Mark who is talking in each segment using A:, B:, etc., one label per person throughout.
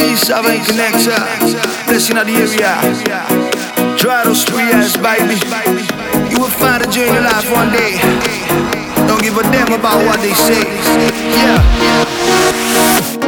A: East, I ain't connect. Listen out the area. Try those three ass, baby. You will find a joy in your life one day. Don't give a damn about what they say. Yeah.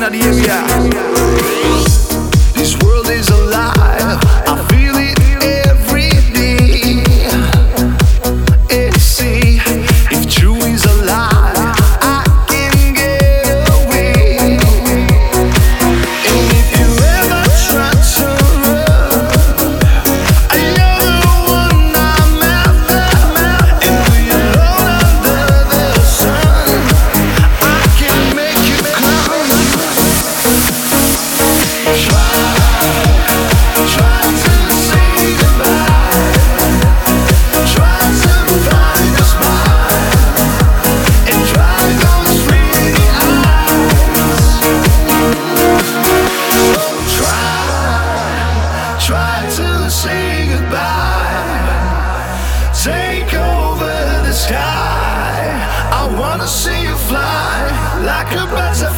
A: nadie es Take over the sky. I wanna see you fly like a butterfly.